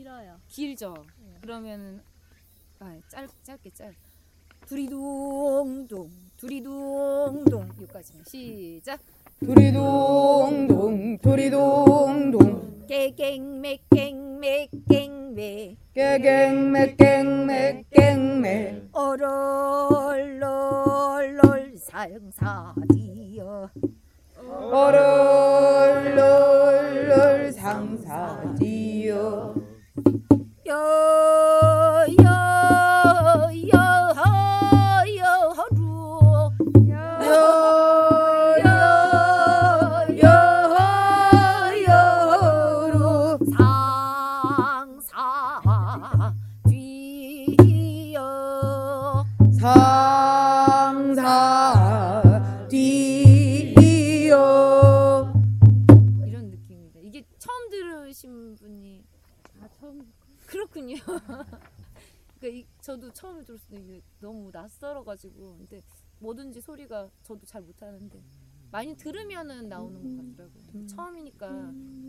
길어요. 길죠. 네. 그러면은 아, 짧 짧게 짧. 두리둥둥 두리둥둥 여기까지만 시작. 두리둥둥 두리둥둥 깨갱매갱매갱매 깨갱매갱매갱매 어롤롤롤 상사디여 얼얼얼 상사지요 여 저도 처음에 들었을 때 이게 너무 낯설어가지고 근데 뭐든지 소리가 저도 잘 못하는데 많이 들으면은 나오는 것 같더라고요. 근데 처음이니까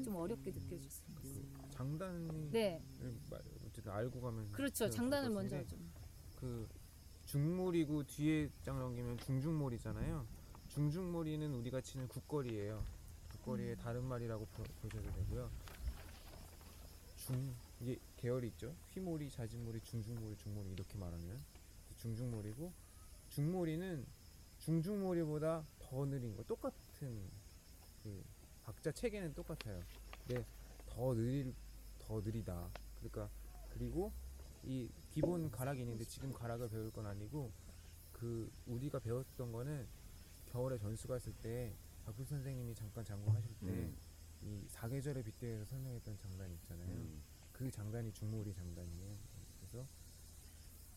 좀 어렵게 있어요. 장단이 네, 말- 어쨌든 알고 가면 그렇죠. 더 장단을 먼저 하죠. 그 중몰이고 뒤에 장 넘기면 중중몰이잖아요. 중중몰이는 우리가 치는 국거리예요. 국거리의 다른 말이라고 보, 보셔도 되고요. 중 이게 계열이 있죠. 휘몰이, 자진몰이, 중중몰이, 중몰이 이렇게 말하면 중중몰이고 중몰이는 중중몰이보다 더 느린 거 똑같은 그 박자 체계는 똑같아요. 근데 더 느릴 더 느리다. 그러니까 그리고 이 기본 가락이 있는데 지금 가락을 배울 건 아니고 그 우리가 배웠던 거는 겨울에 전수 갔을 때 박수 선생님이 잠깐 장구하실 때이 사계절의 빗대에서 설명했던 장단이 있잖아요. 그 장단이 중몰이 장단이에요. 그래서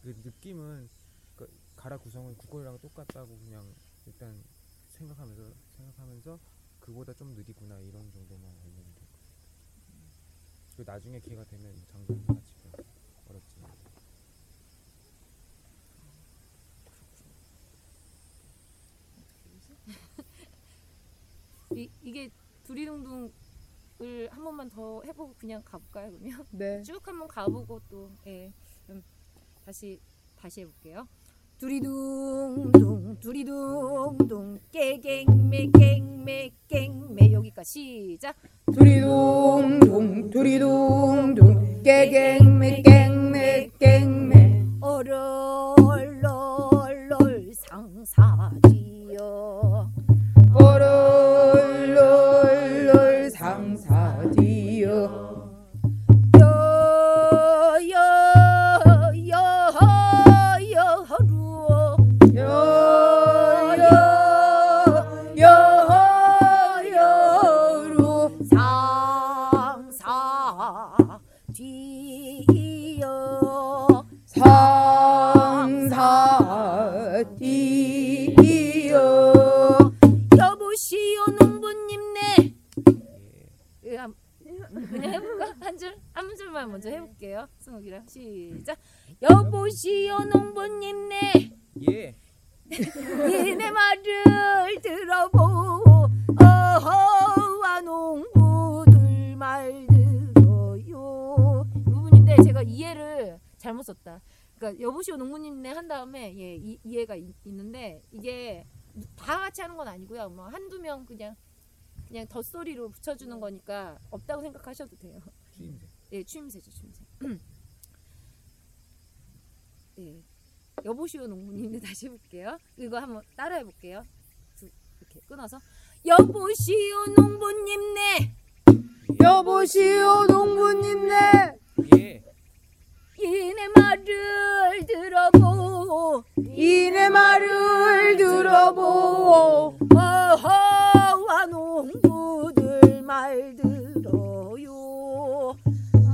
그 느낌은 그 가락 구성은 국골이랑 똑같다고 그냥 일단 생각하면서 생각하면서 그보다 좀 느리구나 이런 정도만 알면 될 것 같아요. 그 나중에 기회가 되면 장단 같이 배워 어렵지만. 이, 이게 두리둥둥 을 한 번만 더 해보고 그냥 가볼까요? 그러면 네 쭉 한번 가보고 또 예, 다시 다시 해볼게요. 두리둥둥 두리둥둥 깨갱매갱매갱매 여기까지 시작. 두리둥둥 두리둥둥 깨갱매갱매갱매 어롤롤롤 상사지여 얼얼얼 농부님네 한 다음에 예, 이, 이해가 있, 있는데 이게 다 같이 하는 건 아니고요 뭐 한두 명 그냥 그냥 덧소리로 붙여주는 거니까 없다고 생각하셔도 돼요 추임새. 예, 추임새죠, 추임새. 예. 여보시오 농부님들 다시 해볼게요. 이거 한번 따라 해 볼게요. 이렇게 끊어서 여보시오 농부님네 여보시오 농부님네 예. 이내 말을 들어보고 이내 말을 들어보오 어허와 농부들 말 들어요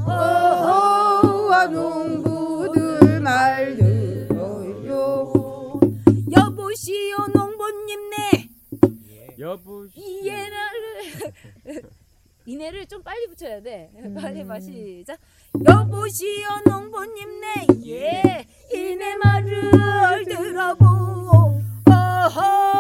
어허와 농부들 말 들어요 여보시오 농부님네 예. 여보. 이해를 이내를 좀 빨리 붙여야 돼. 빨리 마 시작. 여보시오 농부님네. 예 이내 말을 들어보고 어허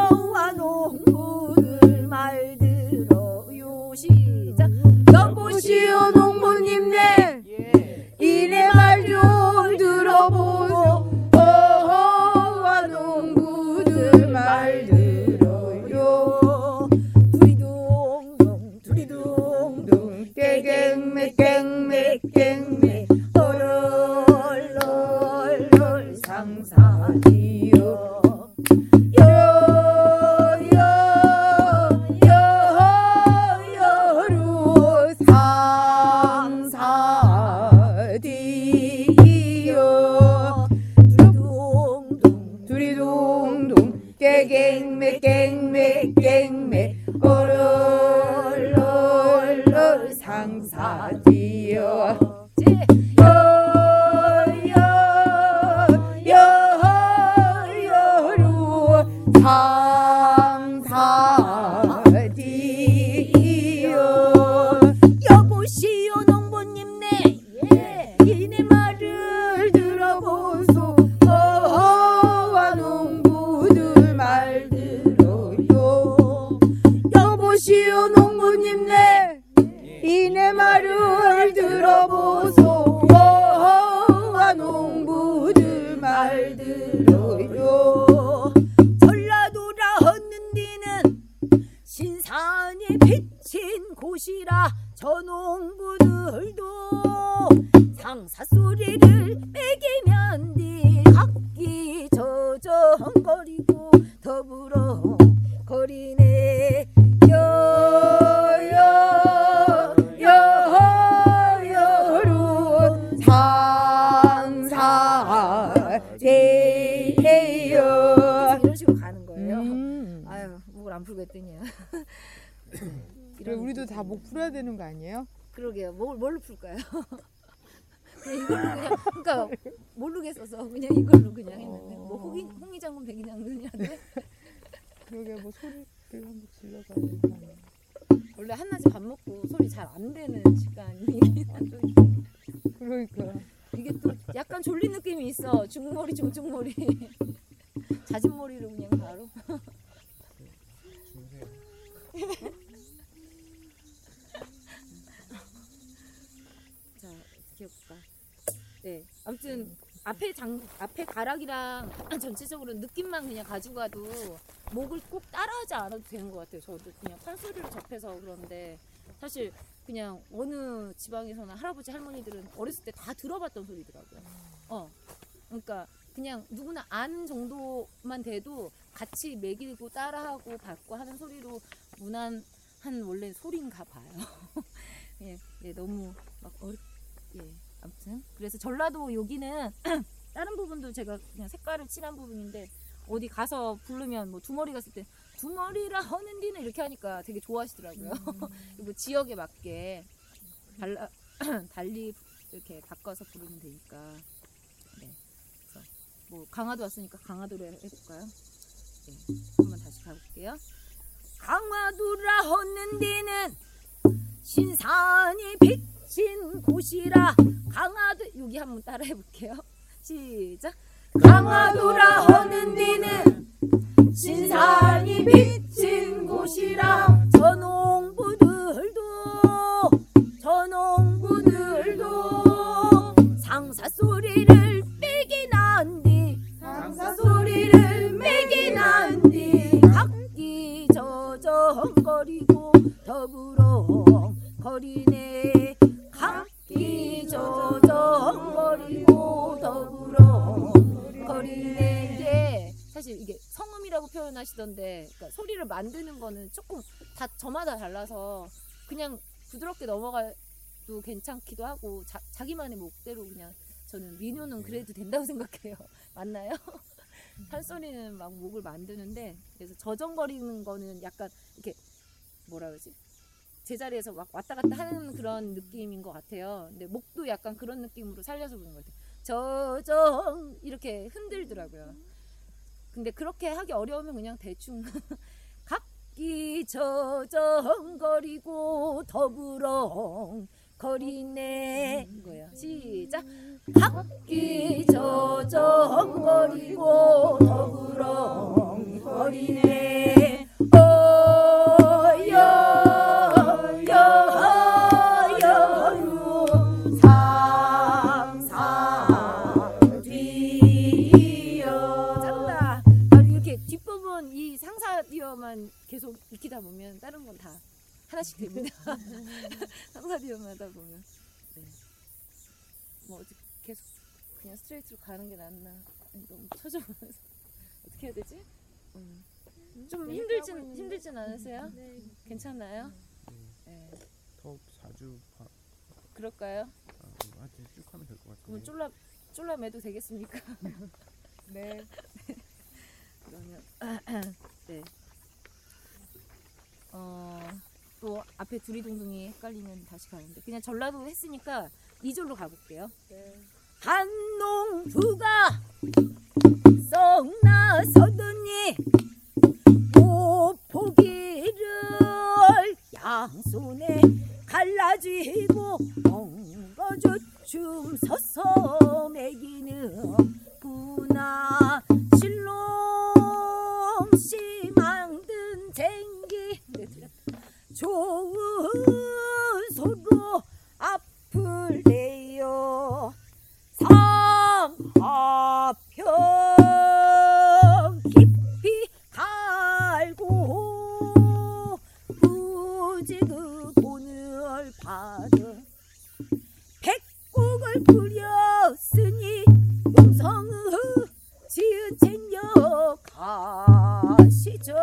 모르겠어서 그냥 이걸로 그냥 했는데 뭐 홍이 홍이 장군 백이 장군이야 돼? 그러게 뭐 소리를 한번 아니에요? 원래 한낮에 밥 먹고 소리 잘 안 되는 시간이. 그러니까. 이게 또 약간 졸린 느낌이 있어. 중머리 중중머리. 자진머리로 그냥 바로 주무세요. 자 어떻게 해볼까 네 아무튼 앞에 장 앞에 가락이랑 전체적으로 느낌만 그냥 가져가도 목을 꼭 따라하지 않아도 되는 것 같아요. 저도 그냥 판소리를 접해서 그런데 사실 그냥 어느 지방에서나 할아버지 할머니들은 어렸을 때 다 들어봤던 소리더라고요. 어. 그러니까 그냥 누구나 아는 정도만 돼도 같이 매기고 따라하고 받고 하는 소리로 무난한 원래 소리인가 봐요. 예, 예 너무 막 어렵 예, 아무튼 그래서 전라도 여기는 다른 부분도 제가 그냥 색깔을 칠한 부분인데 어디 가서 부르면 뭐 두머리 갔을 때 두머리라 허는 디는 이렇게 하니까 되게 좋아하시더라고요. 뭐 지역에 맞게 달라, 달리 이렇게 바꿔서 부르면 되니까. 네. 그래서 뭐 강화도 왔으니까 강화도로 해- 해볼까요? 네. 한번 다시 가볼게요. 강화도라 허는 디는 신산이 비 친 곳이라 강화도 여기 한번 따라 해볼게요. 시작. 강화도라 허는 데는 신산이 비친 곳이라 저농부들도 저농부들도 상사 소리를 빼긴 한디 상사 소리를 매긴 한디 각기 저정거리고 더불어 거리 표현하시던데 그러니까 소리를 만드는 거는 조금 다 저마다 달라서 그냥 부드럽게 넘어가도 괜찮기도 하고 자, 자기만의 목대로 그냥 저는 민요는 그래도 된다고 생각해요 맞나요? 판소리는 막 목을 만드는데 그래서 저정거리는 거는 약간 이렇게 뭐라 그러지 제자리에서 막 왔다 갔다 하는 그런 느낌인 것 같아요. 근데 목도 약간 그런 느낌으로 살려서 부르는 것 같아요. 저정 이렇게 흔들더라고요. 근데 그렇게 하기 어려우면 그냥 대충 각기 저정거리고 더불어 거리네 이거예요. 시작. 각기 저정거리고 더불어 거리네 어여 상사디어만 계속 익히다 보면 다른 건 다 하나씩 됩니다 상사디어만 하다 보면 네. 뭐 어떻게 계속 그냥 스트레이트로 가는 게 낫나 너무 쳐져보면서 어떻게 해야 되지? 음. 좀 힘들진 힘들진 않으세요? 괜찮아요? 네. 더 자주 봐. 그럴까요? 아, 뭐 하여튼 쭉 하면 될것 그러면 같은데. 쫄라 쫄라 매도 되겠습니까? 네. 그러면 네. 어 또 앞에 두리둥둥이 헷갈리면 다시 가는데 그냥 전라도 했으니까 2절로 가볼게요. 네. 한농부가 썩 나서더니 오포기를 양손에 갈라쥐고 엉거주춤 서서 매기는 구나 실롱씨 망든 쟁기 네, 틀렸다. 좋은 소로 앞을 내요. 삼하평 깊이 갈고 굳이 그 돈을 받은 백곡을 부렸으니 용성의 지은 챙겨 가시적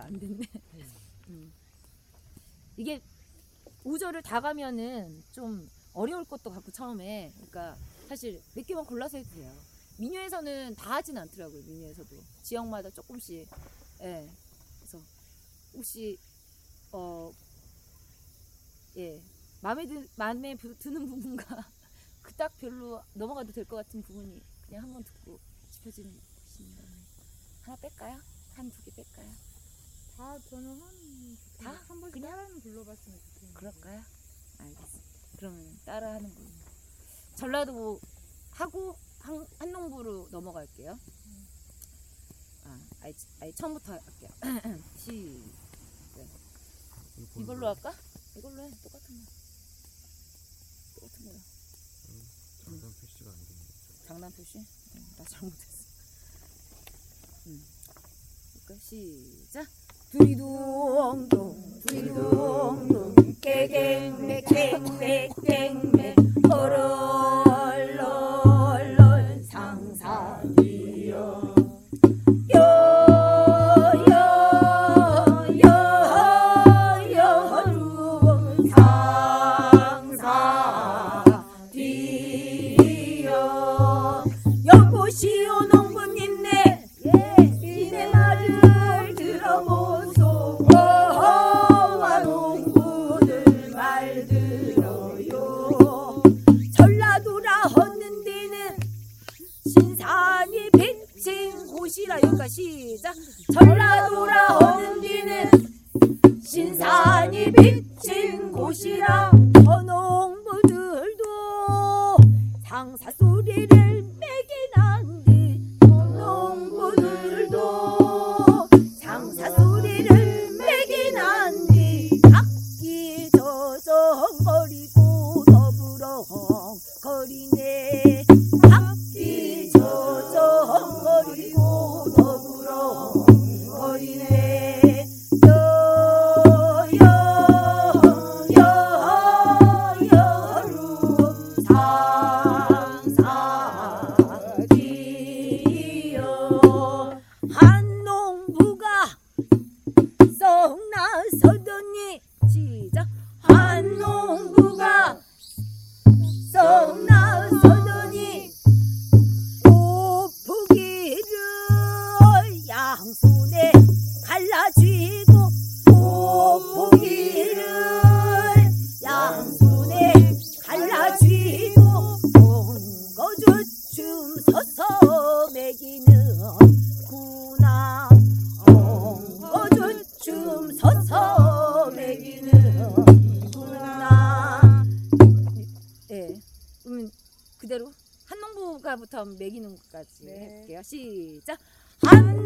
잘 안 됐네. 음. 이게 우절을 다 가면은 좀 어려울 것도 같고 처음에 그러니까 사실 몇 개만 골라서 해도 돼요. 민요에서는 다 하진 않더라고요. 민요에서도 지역마다 조금씩. 예. 그래서 혹시 어 예. 마음에 드 마음에 부- 드는 부분과 그닥 별로 넘어가도 될 것 같은 부분이 그냥 한번 듣고 짚어지는 것인다면 하나 뺄까요? 한 두 개 뺄까요? 다 저는 한, 다? 한 번씩 그냥? 따라는 불러봤으면 좋겠는데. 그럴까요? 알겠습니다. 그러면 따라 하는 걸로. 전라도 하고 한, 한농부로 넘어갈게요. 아, 아이, 아이 처음부터 할게요. 시 이걸로 할까? 이걸로 해. 똑같은 거. 똑같은 거야. 장단 표시가 안 되는 거죠. 장난 표시? 응, 나 잘못했어. 음. 그러니까 시작. 두리둥둥 두리둥둥 깨갱매 깽매 깽매 얼얼 곳 시작. 한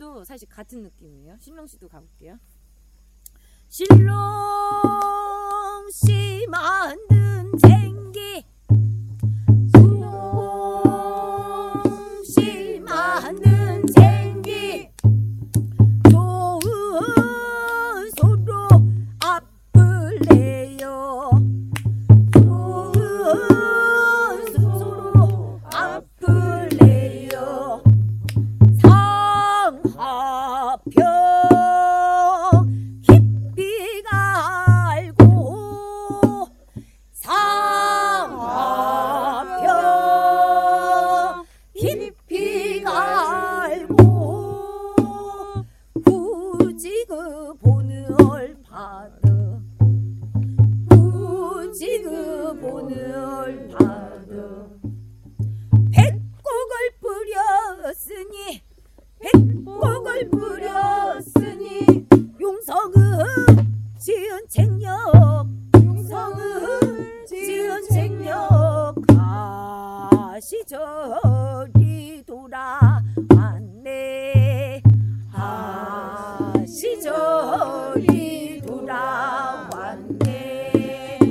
씨도 사실 같은 느낌이에요. 신롱 씨도 가볼게요. 신롱 씨 만든 쟁기 시절이 돌아왔네 예.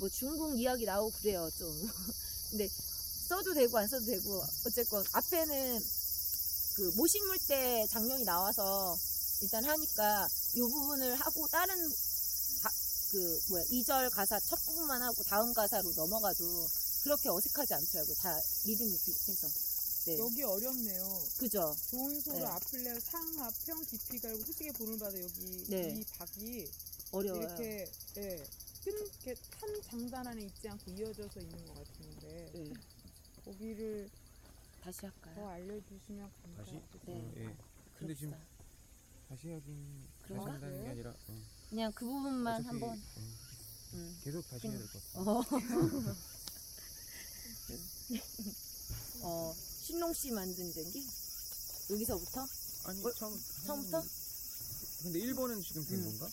뭐 그래요, 좀. 근데 써도 되고 안 써도 되고 어쨌건 앞에는 그 모식물 때 장면이 나와서 일단 하니까 이 부분을 하고 다른 가- 그 뭐야 2절 가사 첫 부분만 하고 다음 가사로 넘어가도 그렇게 어색하지 않더라고요. 다 리듬이 비슷해서. 네. 여기 어렵네요. 그죠? 좋은 소로 네. 앞을 내요 상하 평 깊이 갈고 후지게 보는 바다 여기 네. 이 박이 어려워요. 이렇게 예. 큰 이렇게 한 장단 안에 있지 않고 이어져서 있는 것 같은데 네. 거기를 다시 더 할까요? 알려주시면 다시? 감사하겠습니다. 네. 어, 예. 근데 지금 다시 하긴 다시 그런가? 한다는 게 아니라 어, 그냥 그 부분만 어차피, 한번. 어, 음. 계속 다시 해야 될 것 같아. 어. 어, 신롱 씨 만든 전기? 여기서부터? 아니 어, 처음 처음부터? 근데 1번은 지금 된 음. 건가?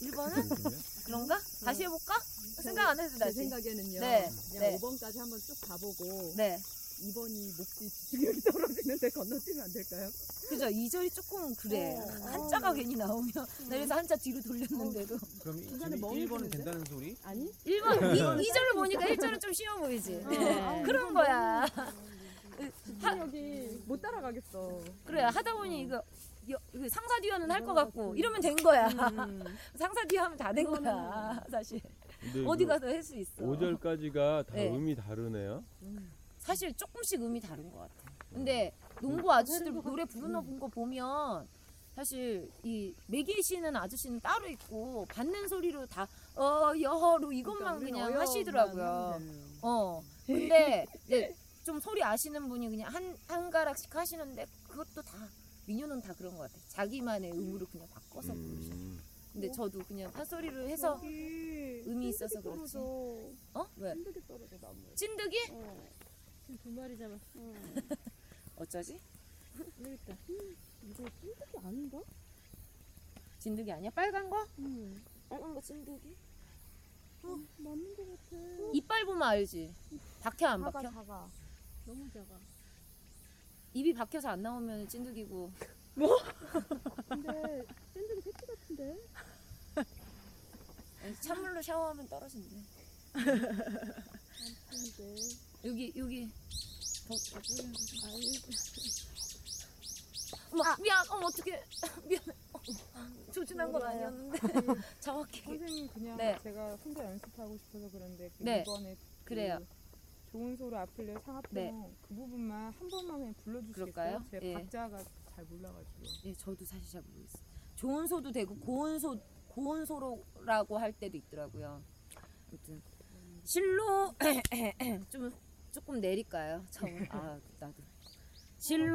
1번은 그런가? 다시 해볼까? 생각 안 해도 제 다시. 생각에는요. 네, 그냥 네. 5번까지 한번 쭉 가보고 네. 2번이 몫이 집중력이 떨어지는데 건너뛰면 안 될까요? 그죠. 2절이 조금 그래. 어. 한자가 괜히 나오면 나 그래서 한자 뒤로 돌렸는데도 그럼 이- 중간에 지금 멍이 1번은 드는데? 된다는 소리? 아니? 1번, 2, 절을 보니까 1절은 좀 쉬워 보이지. 네. 그런 거야. 집중력이 못 따라가겠어. 그래 하다 보니 이거 여- 이거 상사 뒤어는 할 것 같고 이러면 된 거야. 음. 상사 뒤어 하면 다 된 거야. 사실 근데 어디 이거 가서 할 수 있어. 5절까지가 다 네. 음이 다르네요. 사실 조금씩 음이 다른 것 같아. 근데 농부 아저씨들 노래 부르는 거 보면 사실 이 매기시는 아저씨는 따로 있고 받는 소리로 다어 여허로 이것만 그러니까 그냥 하시더라고요. 어 근데 이제 좀 소리 아시는 분이 그냥 한 한 가락씩 하시는데 그것도 다 민요는 다 그런 것 같아. 자기만의 음으로 그냥 바꿔서 부르셔. 음. 근데 저도 그냥 판소리를 해서 음이 있어서 그렇지. 어 왜? 찐득이 떨어져 나무에. 찐득이? 어. 두 마리 잡았어. 어쩌지? 그러니까 이거 찐득이 아닌가? 진득이 아니야? 빨간 거? 응. 빨간 거 찐득이? 어, 맞는 것 같아. 이빨 보면 알지. 박혀 안 작아 박혀? 작아. 너무 작아. 입이 박혀서 안 나오면 찐득이고. 근데 찐득이 새끼 같은데? 찬물로 샤워하면 떨어진대. 근데 여기 여기. 더, 더 뿌리는 거. 아니 어머 미안. 어머 어떻게 미안해. 어, 조준한 건 아니었는데 정확히. 선생님 그냥 네. 제가 혼자 연습하고 싶어서 그런데 그 네. 이번에 그래요. 그 좋은 소리 아플레 상하평 네. 그 부분만 한 번만 그냥? 그럴까요? 제가 예. 박자가 잘 몰라가지고. 예, 저도 사실 잘 모르겠어요. 좋은 소도 되고 고운 소 고운 소로라고 할 때도 있더라고요. 아무튼 실로 좀 조금 내릴까요? 처음 아 나도. 실롱씨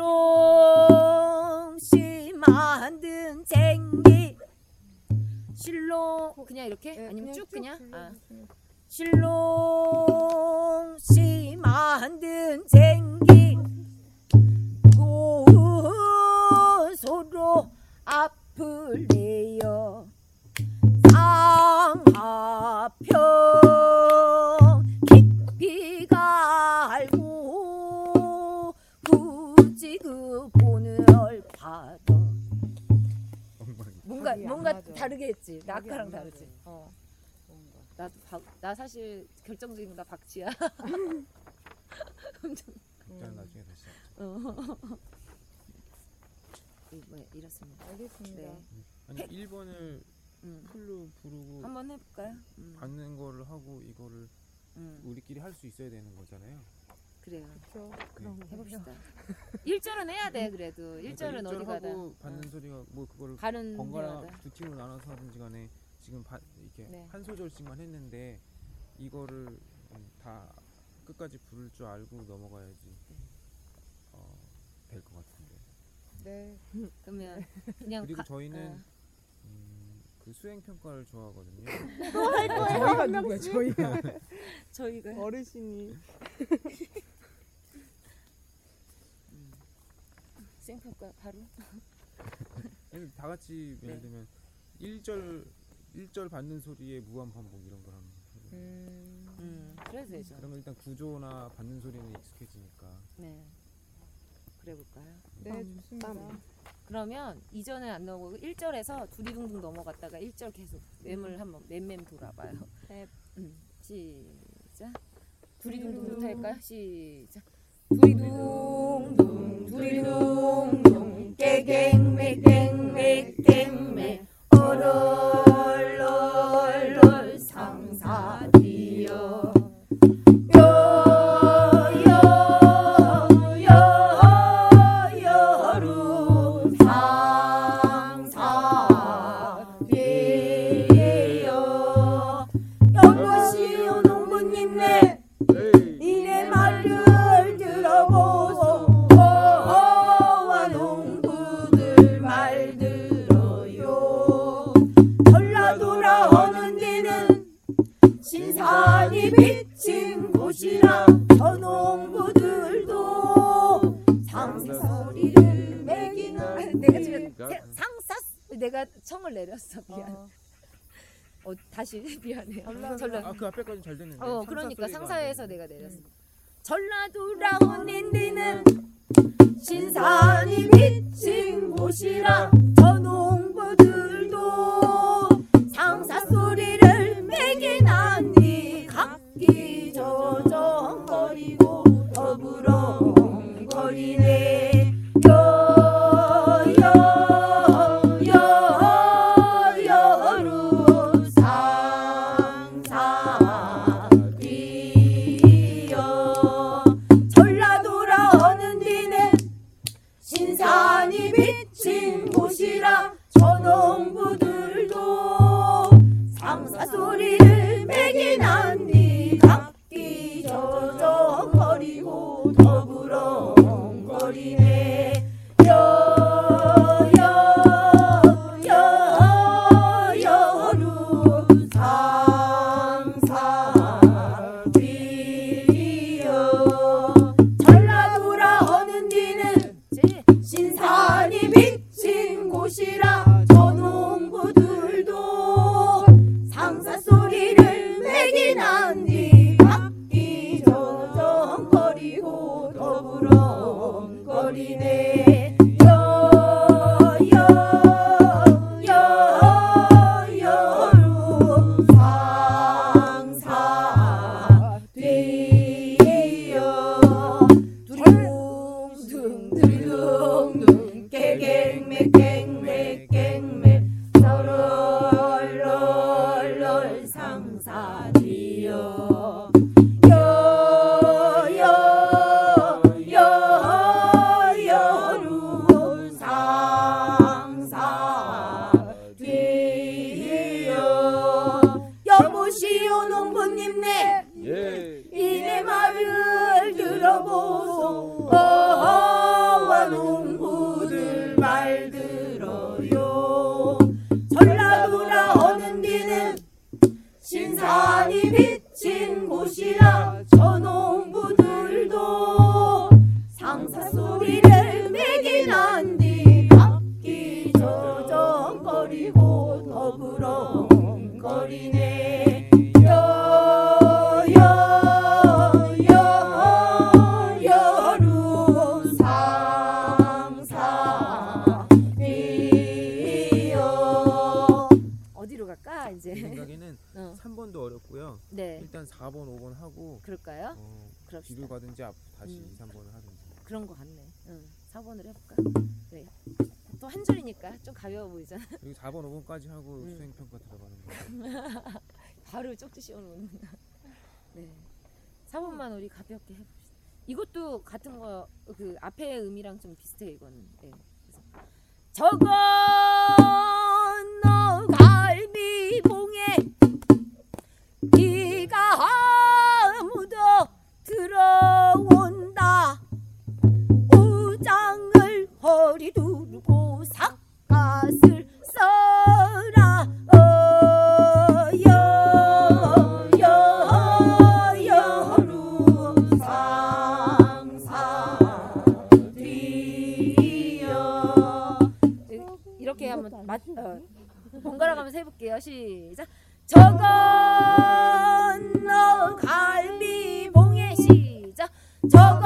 만든 쟁기. 실로 그냥 이렇게? 예, 아니면 쭉 그냥? 아. 실롱씨 만든 쟁기. 고운 소로 앞을 내어 상하평 뭔가 뭔가 맞아. 다르게 했지 나 아까랑 안 다르지 맞아. 어 뭔가. 나도 박, 나 사실 결정적인 건나 박지야 엄청 일단 음, 나중에 다시 하자. 어. 이- 뭐 이렇습니다 알겠습니다. 네 아니 1번을 음. 풀로 부르고 한번 해볼까요? 음. 받는 거를 하고 이거를 음. 우리끼리 할 수 있어야 되는 거잖아요. 그래요 그렇죠. 그럼 해봅시다 1절은 해야 돼 그래도 1절은 어디 가다 하고 받는 소리가 뭐 그거를 가는 번갈아 데마다 두 팀으로 나눠서 하든지 간에 지금 바, 이렇게 네. 한 소절씩만 했는데 이거를 음, 다 끝까지 부를 줄 알고 넘어가야지 어, 될 것 같은데 네. 그러면 그냥 그리고 가- 저희는 어. 음, 그 수행 평가를 좋아하거든요. 저희가 누구야? 저희가 저희가 어르신이 바로 얘는 다 같이 예를 네. 들면 1절 1절 받는 소리에 무한 반복 이런 걸 하면. 음. 음 그래도 되죠 그러면 일단 구조나 받는 소리는 익숙해지니까 네 그래 볼까요? 네 좋습니다. 그러면 이전에 안 나오고 1절에서 두리둥둥 넘어갔다가 1절 계속 맴을 한번 맴맴 돌아봐요. 네. 음, 시작. 두리둥둥부터 할까요? 시작. 두리둥둥 두리둥둥 깨갱매 갱매 갱매 얼얼얼얼 상사디여 다시 미안해. 전라도. 전라. 아그 앞에까지 잘 됐는데. 어 그러니까 상사에서. 내가 내렸어. 전라도라 혼인디는 신산이 비친 곳이라 저 농부들도 상사 소리를 매기나니 각기 저정거리고 더불어거리네 뒤로 가든지 앞 다시 음. 2, 3번을 하든지. 그런 거 같네 응 4번으로 해볼까 네. 또한 줄이니까 좀 가벼워 보이잖아 그리고 4번, 5번까지 하고 음. 수행 평가 들어가는 거. 바로 쪽지 씌워놓는 네 4번만 우리 가볍게 해봅시다 이것도 같은 거 그 앞에 음이랑 좀 비슷해 이거는 네. 그래서 저건 갈비봉에 비가 들어온다. 우장을 허리 두르고 삿갓을 써라 어, 번갈아 가면서 해볼게요. 시작. 저건 너 갈비봉에 시작 저건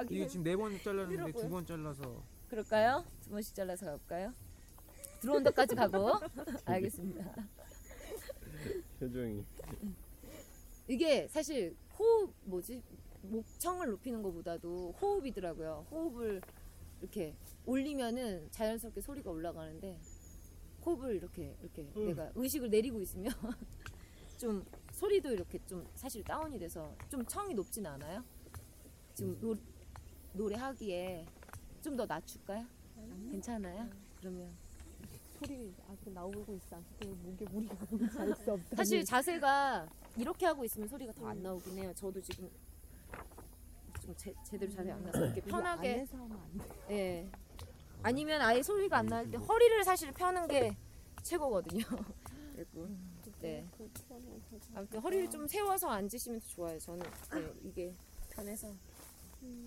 가기 이게 지금 네 번 잘랐는데 두 번 잘라서 그럴까요? 두 번씩 잘라서 가볼까요? 들어온 데까지 가고 알겠습니다. 표정이. 이게 사실 호흡 뭐지 목청을 높이는 것보다도 호흡이더라고요. 호흡을 이렇게 올리면은 자연스럽게 소리가 올라가는데 호흡을 이렇게 이렇게 내가 의식을 내리고 있으면 좀 소리도 이렇게 좀 사실 다운이 돼서 좀 청이 높진 않아요. 지금 노, 노래하기에 좀 더 낮출까요? 괜찮아요? 그러면 소리 아직 나오고 있어. 아직도 목에 무리가 잘수 없다. 사실 자세가 이렇게 하고 있으면 소리가 더 안 나오긴 해요. 저도 지금 좀 제, 제대로 자세 안 나서 이렇게 편하게 안에서 하면 안 돼. 예. 아니면 아예 소리가 안 날 때 허리를 사실 펴는 게 최고거든요. 그리고 네. 아무튼 허리를 좀 세워서 앉으시면 더 좋아요. 저는 네, 이게 편해서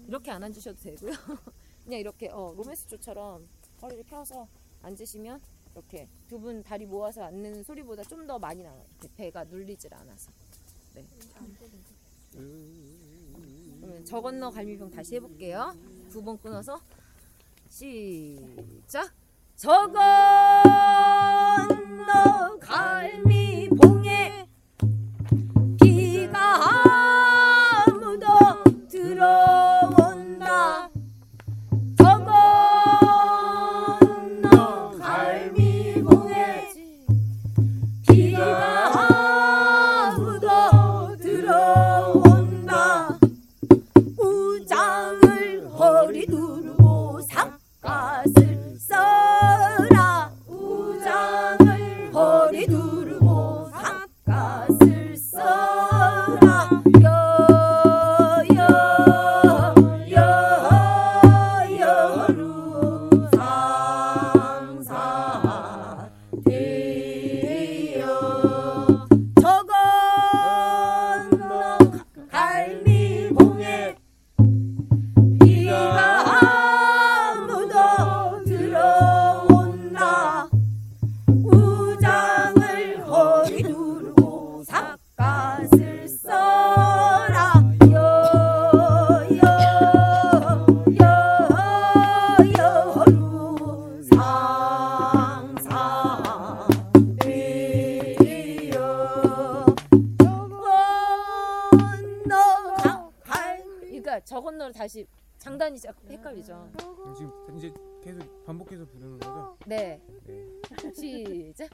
이렇게 안 앉으셔도 되고요. 그냥 이렇게 어, 로맨스 조처럼 허리를 펴서 앉으시면 이렇게 두 분 다리 모아서 앉는 소리보다 좀 더 많이 나와요. 배가 눌리질 않아서. 네. 그러면 저 건너 갈미병 다시 해볼게요. 두 번 끊어서 시작. 저건 네. 네. 시작.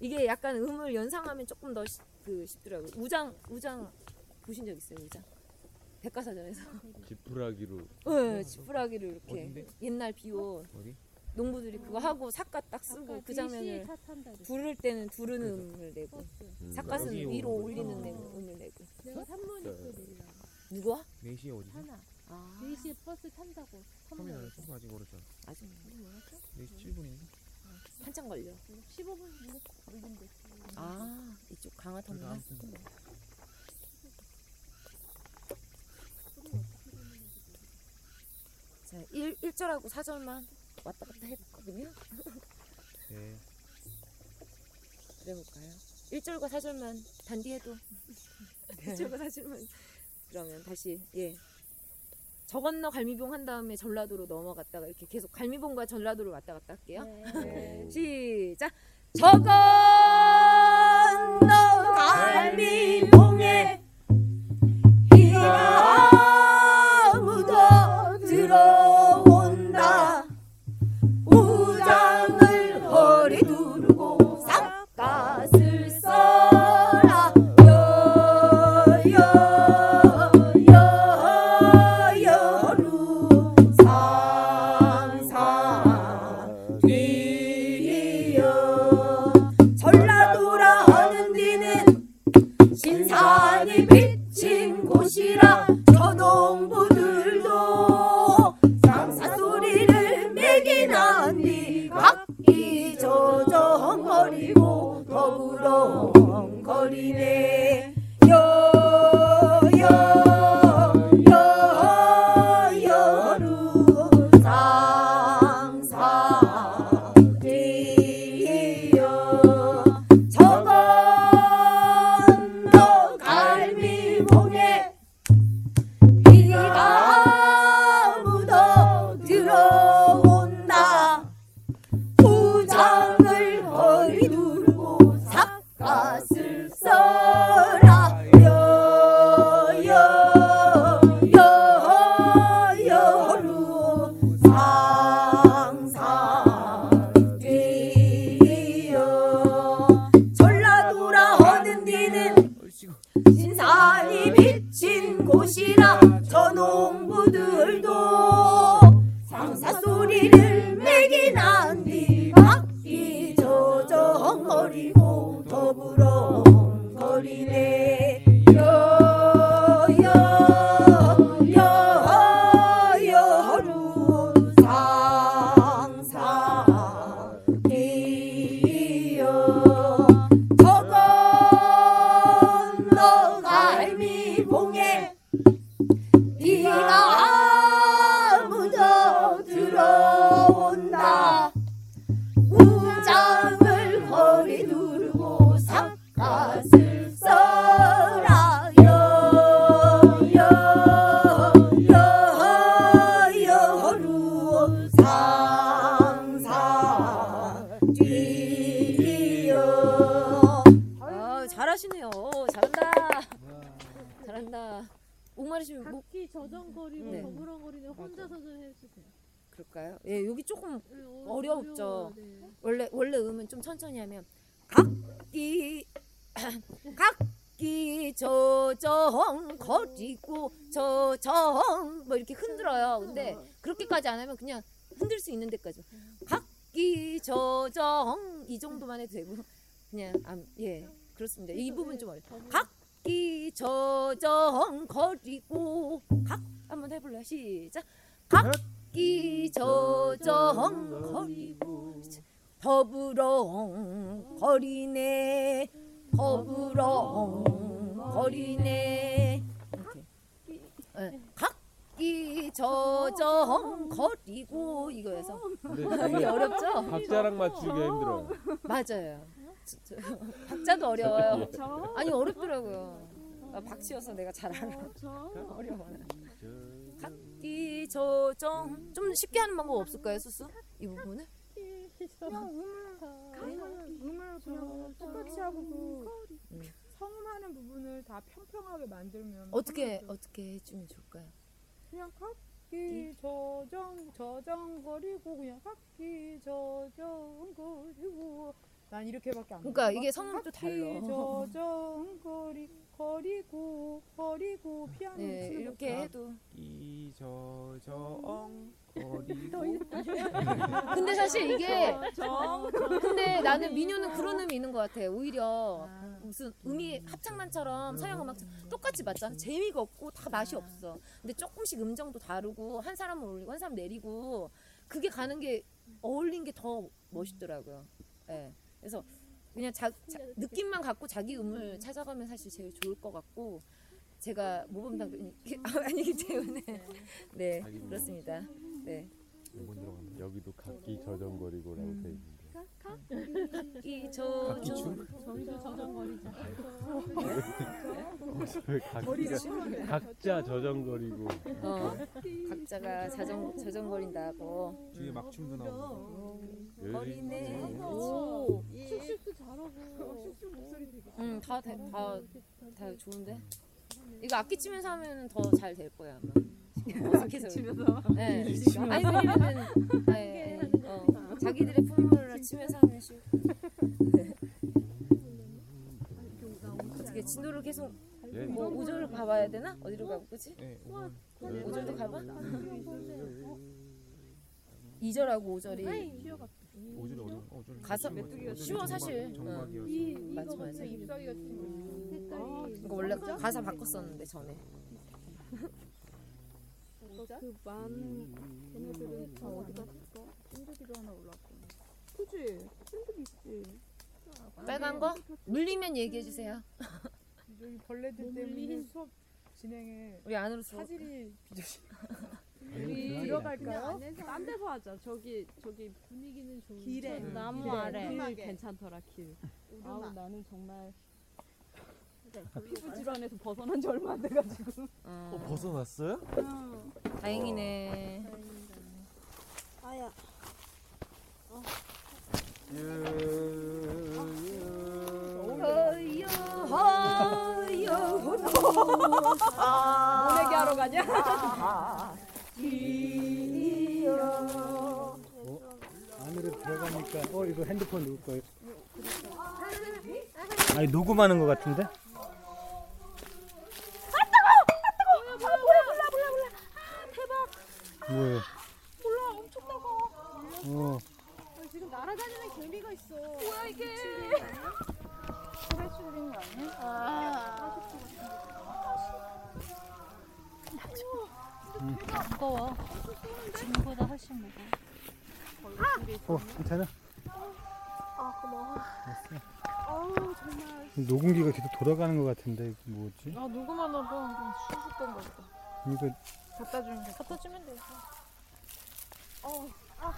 이게 약간 음을 연상하면 조금 더그 쉽더라고요. 우장 우장 보신 적 있어요? 우장 백과사전에서. 지푸라기로 네, 지푸라기를 이렇게 어딘데? 옛날 비옷 어디? 농부들이 그거 하고 삿갓 딱 쓰고 그 장면을 부를 때는 두르는 음을 내고 음, 삿갓은 여기 위로 오는 올리는. 내- 음을 내고 내가 산모니 네. 또 내리라. 누구야? 4시에 어디서? 하나. 아, 4시에 버스 탄다고. 처음에 선물. 나서 아직 멀었잖아. 아직 4시 7분인데? 한참 걸려. 15분 정도 걸리면 돼. 아 이쪽 강화 터미널. 자 1, 1절하고 4절만 왔다 갔다 해봤거든요. 네. 그래볼까요? 1절과 4절만 단디해도 1절과 4절만 그러면 다시 예. 저 건너 갈미봉 한 다음에 전라도로 넘어갔다가 이렇게 계속 갈미봉과 전라도를 왔다 갔다 할게요. 네. 시작. 저 건너 갈미봉에 비가 묻어 들어 그럴까요? 예 여기 조금 네, 어- 어려웠죠. 어려워요, 네. 원래 원래 음은 좀 천천히 하면 각기 각기 저정 거리고 저정 뭐 이렇게 흔들어요. 근데 그렇게까지 안 하면 그냥 흔들 수 있는 데까지 각기 저정 이 정도만 해도 되고 그냥 안, 예 그렇습니다. 이 부분 좀 어려. 각기 저정 거리고 각 한번 해볼래요? 시작. 각 기 저정 거리고 더불어 거리네 더불어 거리네 이렇게 예, 각기 저정 거리고 이거여서 근데 이게 어렵죠? 박자랑 맞추기가 힘들어요. 맞아요. 박자도 어려워요. 저, 아니 어렵더라고요. 나 박치여서 내가 잘 알아. 저, 어려워. 각 기 저정 좀 쉽게 하는 방법 없을까요, 수수? 이 부분을? 그냥 음을 가는 음을 그냥 똑같이 하고 그 음. 성음하는 부분을 다 평평하게 만들면 어떻게. 어떻게 해주면 좋을까요? 그냥 각기 저정 저정거리고 그냥 각기 저정거리고 난 이렇게밖에 안 그러니까. 이게 성음이 또 달라. 각기 저정거리 거리고 거리고 피아노 네, 치는 이렇게 것처럼. 해도. 이저저엉 거리고 근데 사실 이게 정 근데 나는 민요는 그런 음이 있는 것 같아. 오히려 아. 무슨 음이 합창단처럼 서양 음악 똑같이 맞잖아. 재미가 없고 다 맛이 없어. 근데 조금씩 음정도 다르고 한 사람은 올리고 한 사람 내리고 그게 가는 게 어울린 게 더 멋있더라고요. 예. 그래서 그냥 자, 자- 느낌만 갖고 자기 음을 찾아가면 사실 제일 좋을 것 같고 제가 모범당이 아니기 때문에 네 자기 음. 그렇습니다. 네. 못 들어간다. 여기도 각기 저정거리고라고 음. 돼 있는데. 이저 각기춤? 저희도 저정거리자. 왜 각기가 각자 저정거리고. 어, 각자가 자정 저정거린다고 뒤에 막춤도 나오고. 거리네. 예. 오, 쑥쑥도 잘하고. 쑥쑥 목소리 되게 음, 다, 다, 다, 다 좋은데? 이거 악기 치면서 하면 더 잘 될 거야, 아마. 어색해서. 치면서? 네. 아니, 왜냐면은, 네, 네. 어, 자기들의 품물을 치면서 하면 쉬워. 네. 어떻게 진도를 계속 예. 뭐 오절을 가봐야 되나? 어디로 가고 그지? 네, 5번. 오절도 가봐? 2절하고 5절이 5줄 어려운. 어, 좀 가사 오절이 쉬워, 사실. 정박이어서. 이 맞아, 이거 맞아. 같은 잎사귀 같은 거. 색깔이 이거 원래 가사 바꿨었는데 전에 그만 걔네들은 저 어디가 있어? 찐득이도 하나 올라왔고. 그지? 찐득 있지. 빨간 거 물리면 얘기해 주세요. 여기 벌레들 뭐 때문에 수업 진행에 우리 안으로 들어. 사질이 비조심. 우리 들어갈까요? 딴 데서 하자. 저기 저기 분위기는 좋은데. 길에. 나무 길에. 아래. 길. 괜찮더라 길. 아우 나는 정말 피부 질환에서 벗어난 지 얼마 안 돼가지고. 어, 어 벗어났어요? 다행이네. 아야. 허여 허여 모내기 하러 가냐? 안으로 들어가니까 어 이거 핸드폰 누구 거예요? 아니 녹음하는 것 같은데? 뭐예요? 몰라 엄청 따가. 어 지금 날아다니는 개미가 있어. 뭐야 이게? 무거워. 지금보다 훨씬 무거워. 어, 괜찮아? 아우 정말. 녹음기가 계속 돌아가는 것 같은데 이거 뭐지? 아 누구만 하던 수습된 거 같다. 이거 갖다 주는 게. 갖다 주면 돼. 어, 아,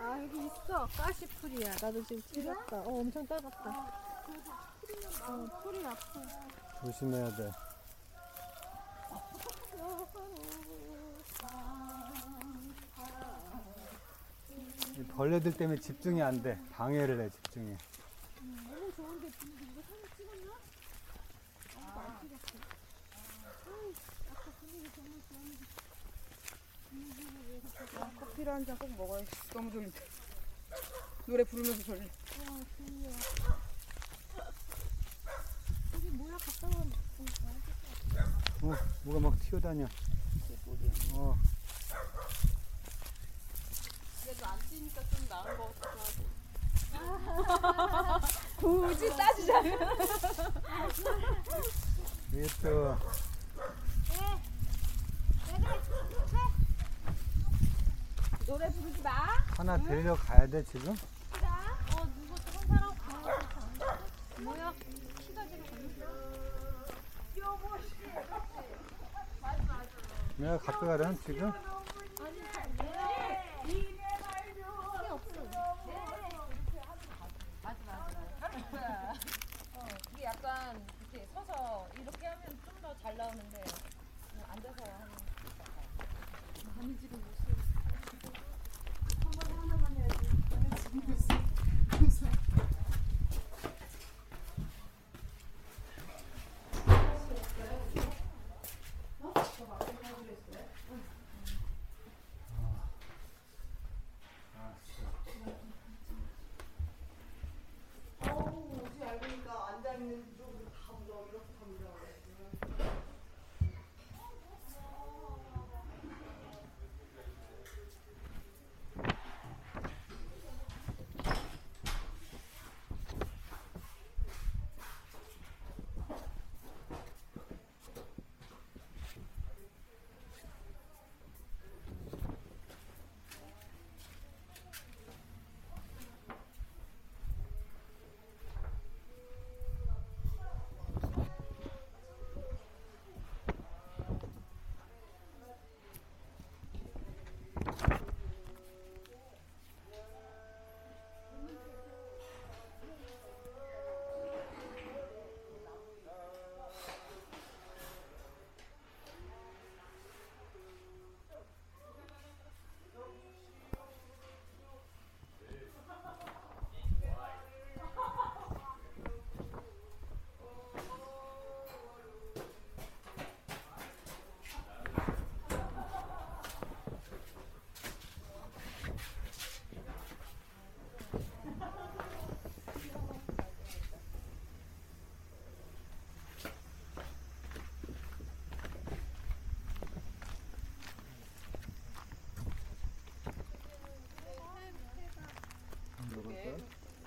아 여기 있어. 가시풀이야. 나도 지금 찔렸다. 어, 엄청 따갑다. 어, 풀이 아파. 조심해야 돼. 이 벌레들 때문에 집중이 안 돼. 방해를 해 집중이. 너무 좋은데 이거 사진 찍었나? 아무도 안 찍었어. 아까 분위기 정말 좋았는데. 아, 커피를 한 잔 꼭 먹어야지. 너무 졸린데. 노래 부르면서 졸려. 와, 졸려. 여기 뭐야? 갔다 와. 어, 뭐가 막 튀어다녀. 어, 그래도 안 뛰니까 좀 나은 거 같기도 굳이 따지자면. 또 노래 부르지 마. 하나 데리러 가야 돼 지금? 어, 누구 저런 사람 가. 뭐야? 키가 지금 내가 갖고 가려면 지금? 이게 약간 이렇게 서서 이렇게 하면 좀 더 잘 나오는데 앉아서 하는. 아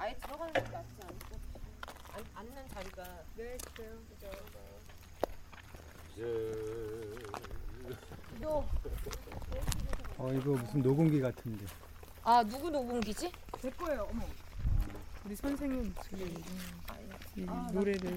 예 들어가는 게 낫지 않을까? 앉- 앉는 자리가 네, 그래요. 너. 어 이거 무슨 녹음기 같은데. 아 누구 녹음기지? 제 거예요. 어머. 우리 선생님 지금 이 노래를